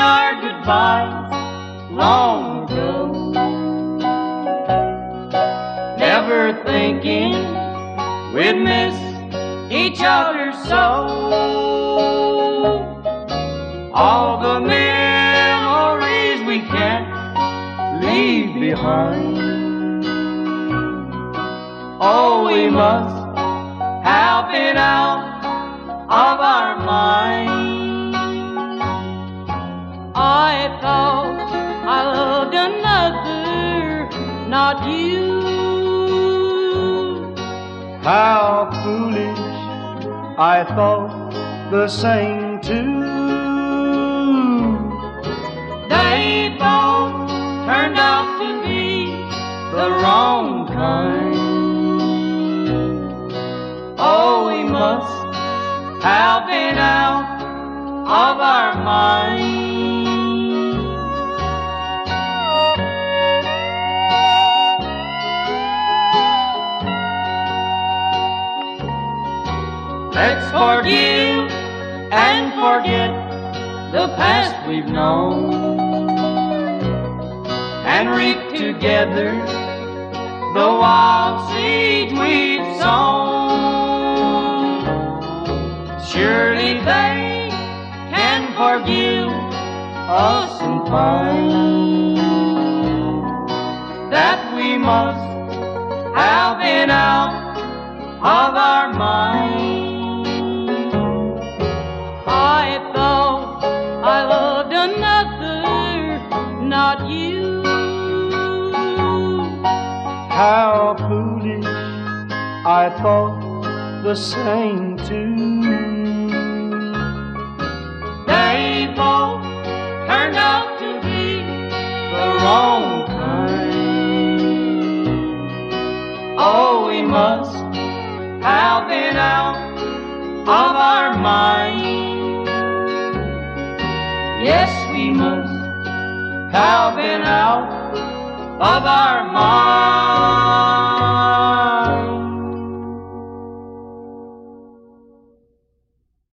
our goodbyes long ago. Never thinking we'd miss each other so. All the memories we can't leave behind. Oh, we must have been out of our minds. Not you. How foolish, I thought the same too. They both turned out to be the wrong kind. Oh, we must have been out of our minds. Let's forgive and forget the past we've known and reap together the wild seeds we've sown. Surely they can forgive us and find that we must have been out of our minds. Not you. How foolish, I thought the same too. They both turned out to be the wrong kind. Oh, we must have been out of our minds. Yes, we must have been out of our minds.